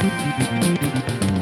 ディディディディディディディ。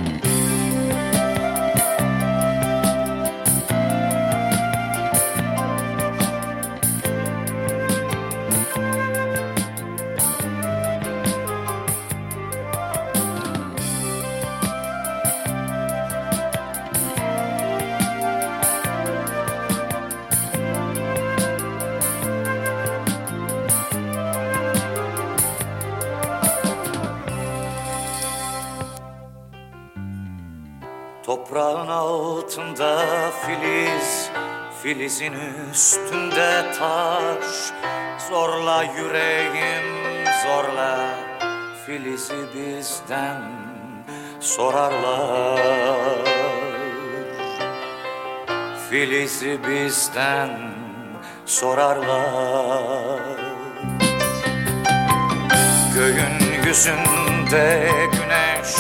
Toprağın altında filiz, filizin üstünde taş. Zorla yüreğim zorla, filizi bizden sorarlar. Filizi bizden sorarlar. Göğün yüzünde güneş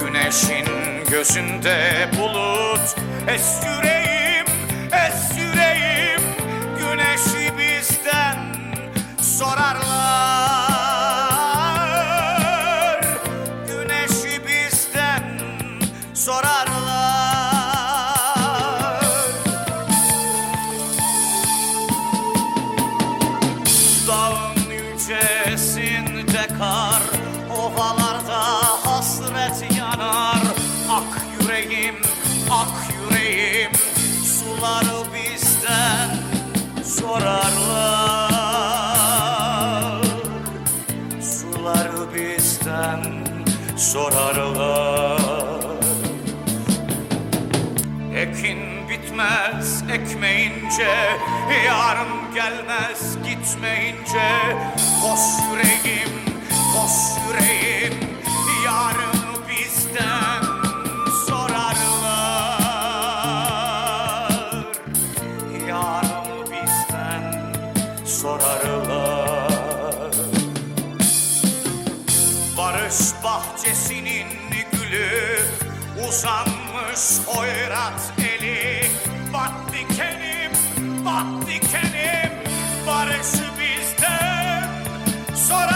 Güneşin gözünde bulut. Es Bizden sorarlar. Ekin bitmez ekmeyince Yarın gelmez gitmeyince. Koş yüreğim, koş yüreğim Yarın bizden sorarlar. Yarın bizden sorarlar Barış bahçesinin gülü uzanmış hoyrat eli. Bak dikenim, bak dikenim barışı bizden sorarlar